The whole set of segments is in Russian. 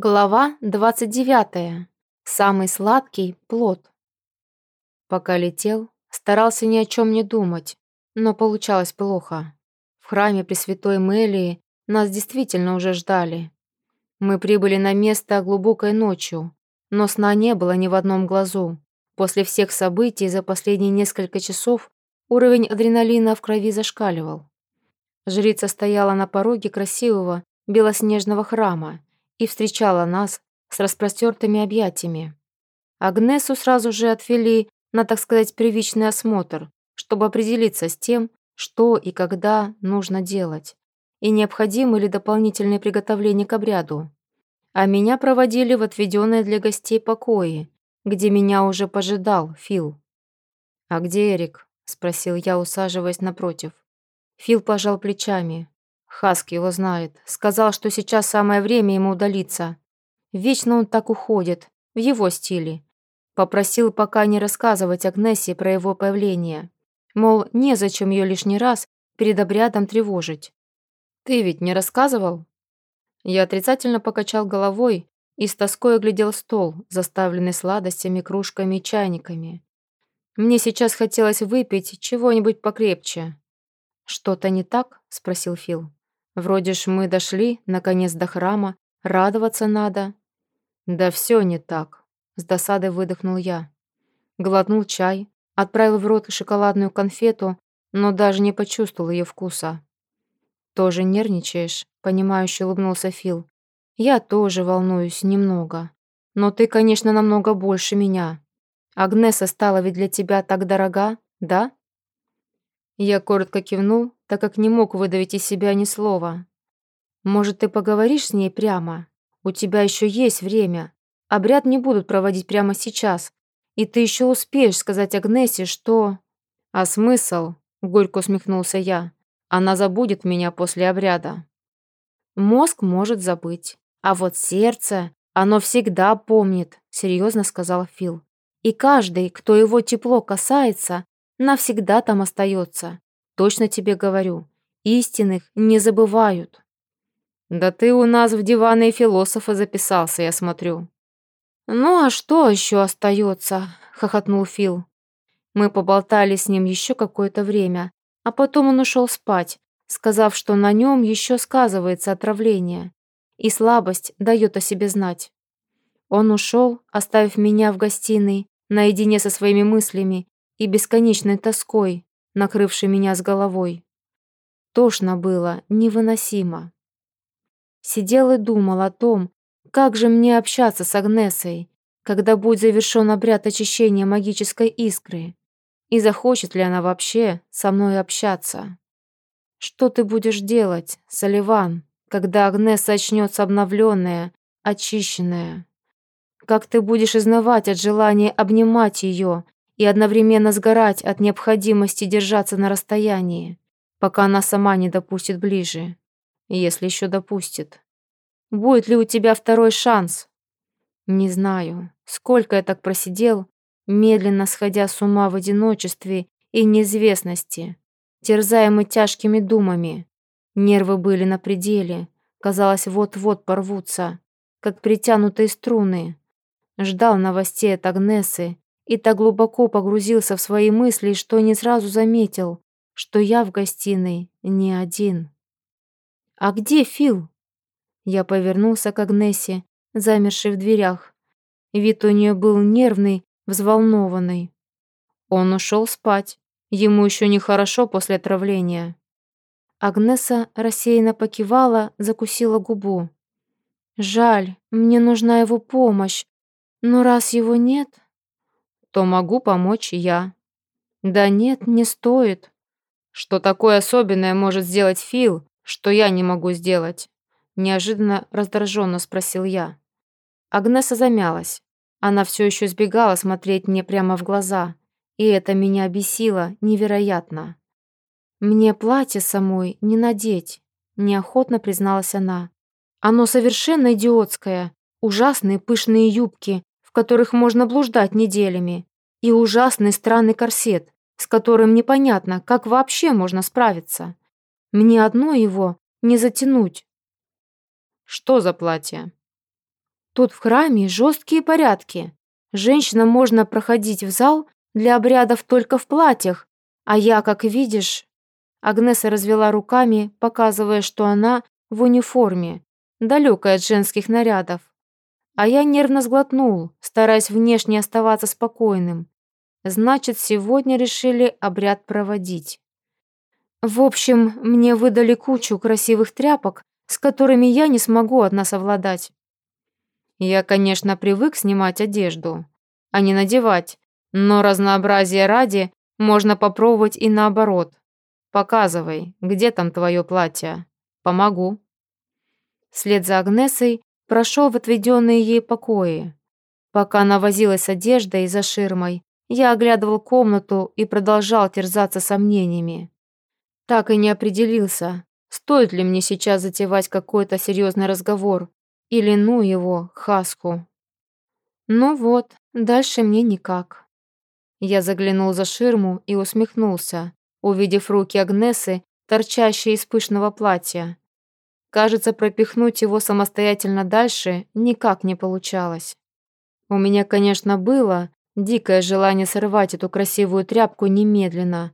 Глава 29. Самый сладкий плод. Пока летел, старался ни о чем не думать, но получалось плохо. В храме Пресвятой Мелии нас действительно уже ждали. Мы прибыли на место глубокой ночью, но сна не было ни в одном глазу. После всех событий за последние несколько часов уровень адреналина в крови зашкаливал. Жрица стояла на пороге красивого белоснежного храма, и встречала нас с распростертыми объятиями. Агнесу сразу же отвели на, так сказать, привычный осмотр, чтобы определиться с тем, что и когда нужно делать, и необходимы ли дополнительные приготовления к обряду. А меня проводили в отведенные для гостей покои, где меня уже пожидал Фил. «А где Эрик?» – спросил я, усаживаясь напротив. Фил пожал плечами. Хаск его знает. Сказал, что сейчас самое время ему удалиться. Вечно он так уходит, в его стиле. Попросил пока не рассказывать Агнессе про его появление. Мол, незачем ее лишний раз перед обрядом тревожить. «Ты ведь не рассказывал?» Я отрицательно покачал головой и с тоской оглядел стол, заставленный сладостями, кружками и чайниками. Мне сейчас хотелось выпить чего-нибудь покрепче. «Что-то не так?» — спросил Фил. Вроде ж мы дошли, наконец, до храма, радоваться надо. Да все не так, с досадой выдохнул я. Глотнул чай, отправил в рот шоколадную конфету, но даже не почувствовал ее вкуса. «Тоже нервничаешь?» — понимающе улыбнулся Фил. «Я тоже волнуюсь немного. Но ты, конечно, намного больше меня. Агнеса стала ведь для тебя так дорога, да?» Я коротко кивнул, так как не мог выдавить из себя ни слова. «Может, ты поговоришь с ней прямо? У тебя еще есть время. Обряд не будут проводить прямо сейчас. И ты еще успеешь сказать Агнесе, что...» «А смысл?» — горько усмехнулся я. «Она забудет меня после обряда». «Мозг может забыть, а вот сердце, оно всегда помнит», — серьезно сказал Фил. «И каждый, кто его тепло касается, навсегда там остается. Точно тебе говорю, истинных не забывают. Да ты у нас в диваны философа записался, я смотрю. Ну а что еще остается? хохотнул Фил. Мы поболтали с ним еще какое-то время, а потом он ушел спать, сказав, что на нем еще сказывается отравление, и слабость дает о себе знать. Он ушел, оставив меня в гостиной, наедине со своими мыслями и бесконечной тоской, накрывшей меня с головой. Тошно было, невыносимо. Сидел и думал о том, как же мне общаться с Агнесой, когда будет завершен обряд очищения магической искры, и захочет ли она вообще со мной общаться. Что ты будешь делать, Соливан, когда Агнеса очнется обновленная, очищенная? Как ты будешь изнывать от желания обнимать ее и одновременно сгорать от необходимости держаться на расстоянии, пока она сама не допустит ближе, если еще допустит. Будет ли у тебя второй шанс? Не знаю, сколько я так просидел, медленно сходя с ума в одиночестве и неизвестности, терзаемый тяжкими думами. Нервы были на пределе, казалось, вот-вот порвутся, как притянутые струны. Ждал новостей от Агнесы и так глубоко погрузился в свои мысли, что не сразу заметил, что я в гостиной не один. «А где Фил?» Я повернулся к Агнессе, замершей в дверях. Вид у нее был нервный, взволнованный. Он ушел спать. Ему еще нехорошо после отравления. Агнеса рассеянно покивала, закусила губу. «Жаль, мне нужна его помощь, но раз его нет...» то могу помочь я. Да нет, не стоит. Что такое особенное может сделать Фил, что я не могу сделать? Неожиданно раздраженно спросил я. Агнеса замялась. Она все еще избегала смотреть мне прямо в глаза, и это меня бесило невероятно. «Мне платье самой не надеть», — неохотно призналась она. «Оно совершенно идиотское. Ужасные пышные юбки, в которых можно блуждать неделями, и ужасный странный корсет, с которым непонятно, как вообще можно справиться. Мне одно его не затянуть. Что за платье? Тут в храме жесткие порядки. Женщинам можно проходить в зал для обрядов только в платьях, а я, как видишь...» Агнеса развела руками, показывая, что она в униформе, далекая от женских нарядов. А я нервно сглотнул, стараясь внешне оставаться спокойным. Значит, сегодня решили обряд проводить. В общем, мне выдали кучу красивых тряпок, с которыми я не смогу одна совладать. Я, конечно, привык снимать одежду, а не надевать, но разнообразие ради можно попробовать и наоборот. Показывай, где там твое платье. Помогу. Вслед за Агнесой прошел в отведенные ей покои. Пока она возилась с одеждой за ширмой, я оглядывал комнату и продолжал терзаться сомнениями. Так и не определился, стоит ли мне сейчас затевать какой-то серьезный разговор или ну его, Хаску. Ну вот, дальше мне никак. Я заглянул за ширму и усмехнулся, увидев руки Агнесы, торчащие из пышного платья. Кажется, пропихнуть его самостоятельно дальше никак не получалось. У меня, конечно, было дикое желание сорвать эту красивую тряпку немедленно,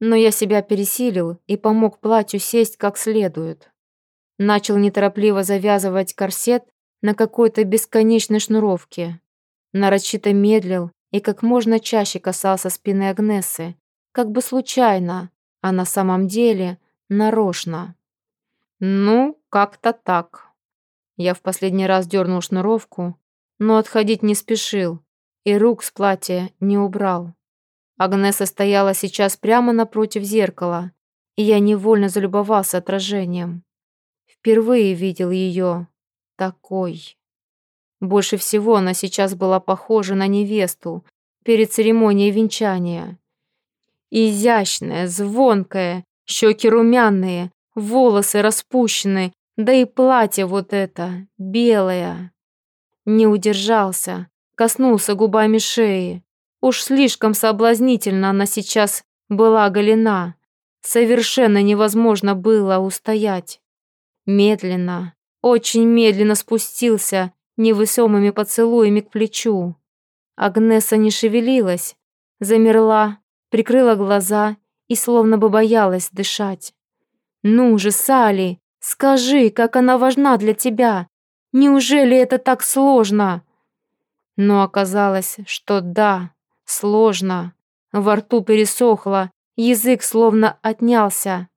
но я себя пересилил и помог платью сесть как следует. Начал неторопливо завязывать корсет на какой-то бесконечной шнуровке. Нарочито медлил и как можно чаще касался спины Агнесы, как бы случайно, а на самом деле нарочно. «Ну, как-то так». Я в последний раз дернул шнуровку, но отходить не спешил и рук с платья не убрал. Агнеса стояла сейчас прямо напротив зеркала, и я невольно залюбовался отражением. Впервые видел ее такой. Больше всего она сейчас была похожа на невесту перед церемонией венчания. Изящная, звонкая, щеки румяные, волосы распущены, да и платье вот это, белое. Не удержался, коснулся губами шеи. Уж слишком соблазнительно она сейчас была голена. Совершенно невозможно было устоять. Медленно, очень медленно спустился невысомыми поцелуями к плечу. Агнеса не шевелилась, замерла, прикрыла глаза и словно бы боялась дышать. «Ну же, Сали, скажи, как она важна для тебя! Неужели это так сложно?» Но оказалось, что да, сложно. Во рту пересохло, язык словно отнялся.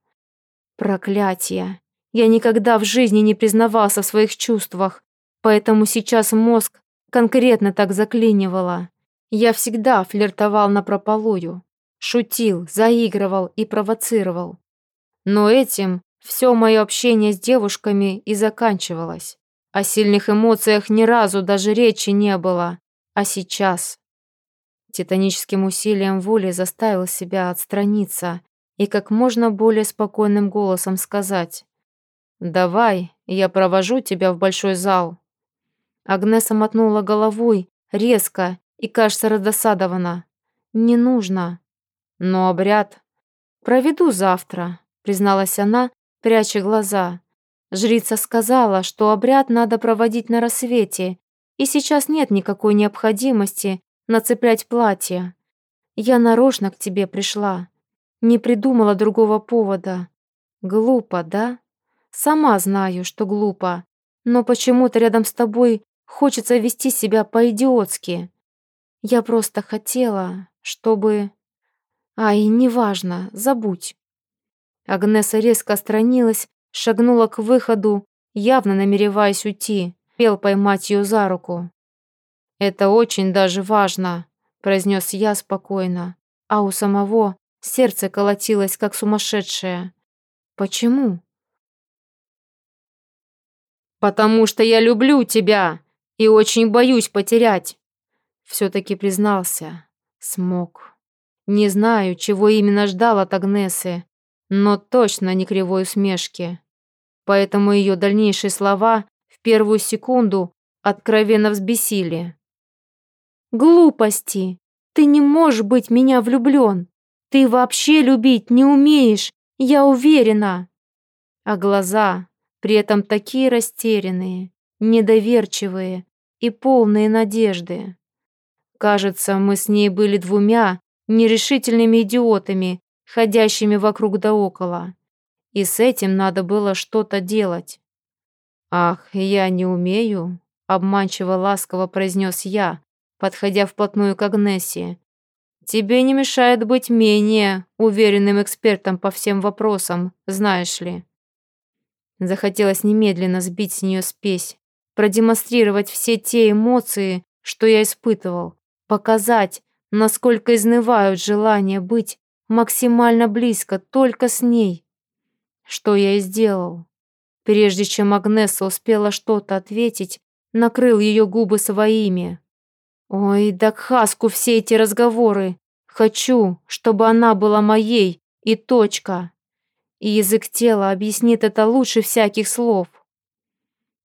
Проклятие! Я никогда в жизни не признавался в своих чувствах, поэтому сейчас мозг конкретно так заклинивало. Я всегда флиртовал напропалую, шутил, заигрывал и провоцировал. Но этим все мое общение с девушками и заканчивалось. О сильных эмоциях ни разу даже речи не было. А сейчас... Титаническим усилием воли заставил себя отстраниться и как можно более спокойным голосом сказать «Давай, я провожу тебя в большой зал». Агнеса мотнула головой, резко и, кажется, раздосадована. «Не нужно». «Но обряд...» «Проведу завтра», призналась она, пряча глаза. Жрица сказала, что обряд надо проводить на рассвете, и сейчас нет никакой необходимости нацеплять платье. Я нарочно к тебе пришла. Не придумала другого повода. Глупо, да? Сама знаю, что глупо, но почему-то рядом с тобой хочется вести себя по-идиотски. Я просто хотела, чтобы... Ай, неважно, забудь. Агнеса резко отстранилась, шагнула к выходу, явно намереваясь уйти. Пел поймать ее за руку. «Это очень даже важно», — произнес я спокойно, а у самого сердце колотилось, как сумасшедшее. «Почему?» «Потому что я люблю тебя и очень боюсь потерять», — все-таки признался. Смог. Не знаю, чего именно ждал от Агнесы, но точно не кривой усмешки. Поэтому ее дальнейшие слова в первую секунду откровенно взбесили. «Глупости! Ты не можешь быть меня влюблен! Ты вообще любить не умеешь, я уверена!» А глаза при этом такие растерянные, недоверчивые, и полные надежды. Кажется, мы с ней были двумя нерешительными идиотами, ходящими вокруг да около. И с этим надо было что-то делать. «Ах, я не умею», — обманчиво ласково произнес я, подходя вплотную к Агнессе. «Тебе не мешает быть менее уверенным экспертом по всем вопросам, знаешь ли». Захотелось немедленно сбить с нее спесь, продемонстрировать все те эмоции, что я испытывал, показать, насколько изнывают желание быть максимально близко только с ней. Что я и сделал. Прежде чем Агнеса успела что-то ответить, накрыл ее губы своими. Ой, да к Хаску все эти разговоры. Хочу, чтобы она была моей, и точка. И язык тела объяснит это лучше всяких слов.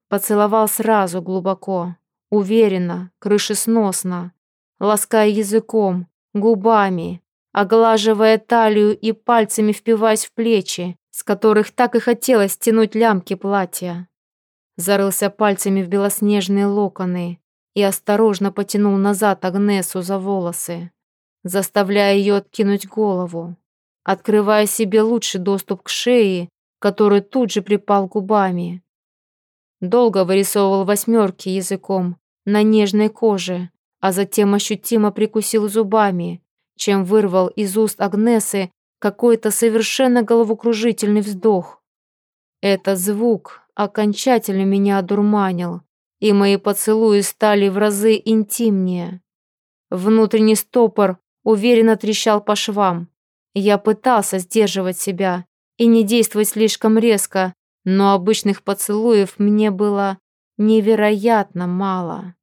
Поцеловал сразу глубоко, уверенно, крышесносно, лаская языком, губами, оглаживая талию и пальцами впиваясь в плечи, с которых так и хотелось стянуть лямки платья. Зарылся пальцами в белоснежные локоны и осторожно потянул назад Агнесу за волосы, заставляя ее откинуть голову, открывая себе лучший доступ к шее, который тут же припал губами. Долго вырисовывал восьмерки языком на нежной коже, а затем ощутимо прикусил зубами, чем вырвал из уст Агнесы какой-то совершенно головокружительный вздох. Этот звук окончательно меня одурманил, и мои поцелуи стали в разы интимнее. Внутренний стопор уверенно трещал по швам. Я пытался сдерживать себя и не действовать слишком резко, но обычных поцелуев мне было невероятно мало.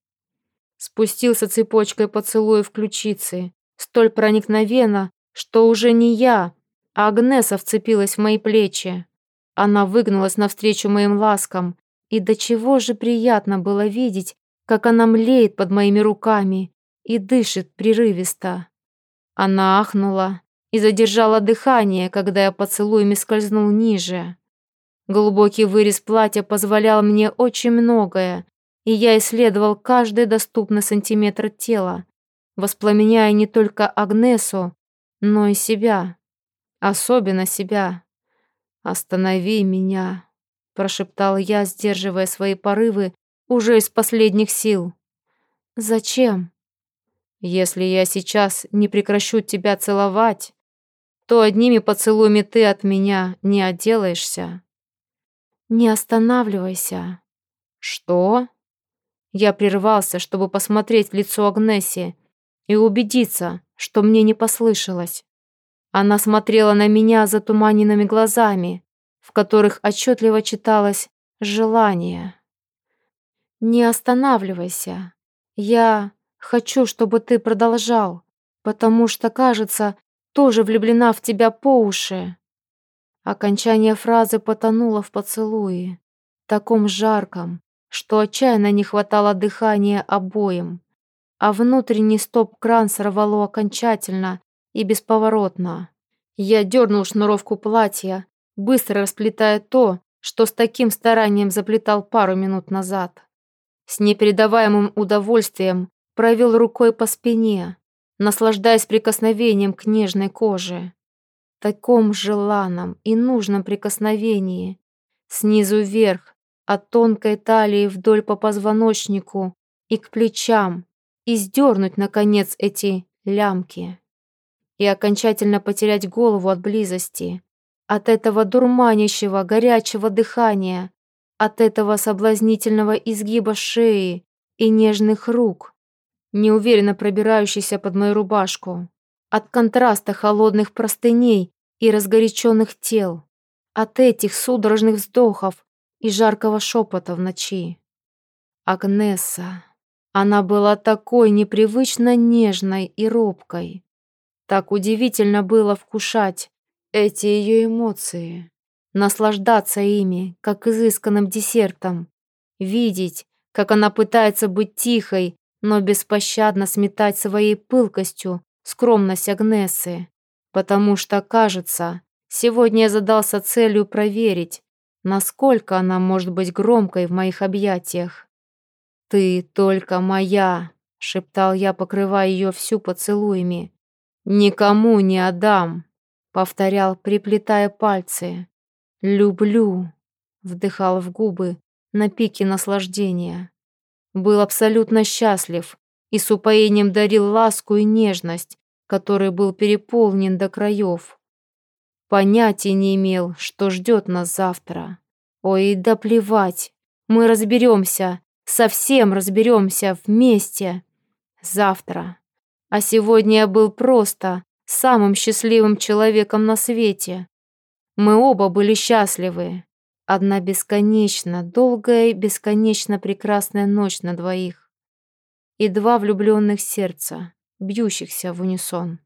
Спустился цепочкой поцелуев ключицы, столь проникновенно, что уже не я, а Агнеса вцепилась в мои плечи. Она выгнулась навстречу моим ласкам, и до чего же приятно было видеть, как она млеет под моими руками и дышит прерывисто. Она ахнула и задержала дыхание, когда я поцелуями скользнул ниже. Глубокий вырез платья позволял мне очень многое, и я исследовал каждый доступный сантиметр тела, воспламеняя не только Агнесу, но и себя, особенно себя. «Останови меня», — прошептал я, сдерживая свои порывы уже из последних сил. «Зачем?» «Если я сейчас не прекращу тебя целовать, то одними поцелуями ты от меня не отделаешься». «Не останавливайся». «Что?» Я прервался, чтобы посмотреть в лицо Агнесси и убедиться, что мне не послышалось. Она смотрела на меня затуманенными глазами, в которых отчетливо читалось желание. «Не останавливайся. Я хочу, чтобы ты продолжал, потому что, кажется, тоже влюблена в тебя по уши». Окончание фразы потонуло в поцелуе, таком жарком, что отчаянно не хватало дыхания обоим, а внутренний стоп-кран сорвало окончательно и бесповоротно. Я дернул шнуровку платья, быстро расплетая то, что с таким старанием заплетал пару минут назад. С непередаваемым удовольствием провел рукой по спине, наслаждаясь прикосновением к нежной коже таком желанном и нужном прикосновении, снизу вверх, от тонкой талии вдоль по позвоночнику и к плечам, и сдернуть, наконец, эти лямки. И окончательно потерять голову от близости, от этого дурманящего, горячего дыхания, от этого соблазнительного изгиба шеи и нежных рук, неуверенно пробирающийся под мою рубашку от контраста холодных простыней и разгоряченных тел, от этих судорожных вздохов и жаркого шепота в ночи. Агнеса. Она была такой непривычно нежной и робкой. Так удивительно было вкушать эти ее эмоции, наслаждаться ими, как изысканным десертом, видеть, как она пытается быть тихой, но беспощадно сметать своей пылкостью скромность Агнесы, потому что, кажется, сегодня я задался целью проверить, насколько она может быть громкой в моих объятиях. «Ты только моя!» — шептал я, покрывая ее всю поцелуями. «Никому не отдам!» — повторял, приплетая пальцы. «Люблю!» — вдыхал в губы на пике наслаждения. Был абсолютно счастлив и с упоением дарил ласку и нежность, который был переполнен до краев. Понятия не имел, что ждет нас завтра. Ой, да плевать, мы разберемся, совсем разберемся вместе. Завтра. А сегодня я был просто самым счастливым человеком на свете. Мы оба были счастливы. Одна бесконечно долгая и бесконечно прекрасная ночь на двоих. И два влюбленных сердца, бьющихся в унисон.